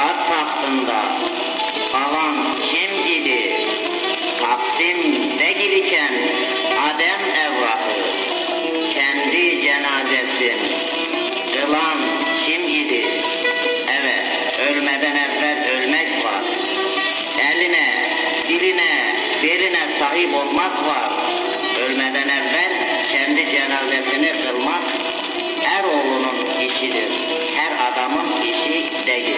şahı tahtında Kalan kim idi Taksim'de gidiken Adem evrahı Kendi cenazesin Kılan kim idi Evet ölmeden evvel ölmek var Eline, diline, beline sahip olmak var. Ölmeden evvel kendi cenazesini kılmak her oğlunun işidir. Her adamın işi değildir.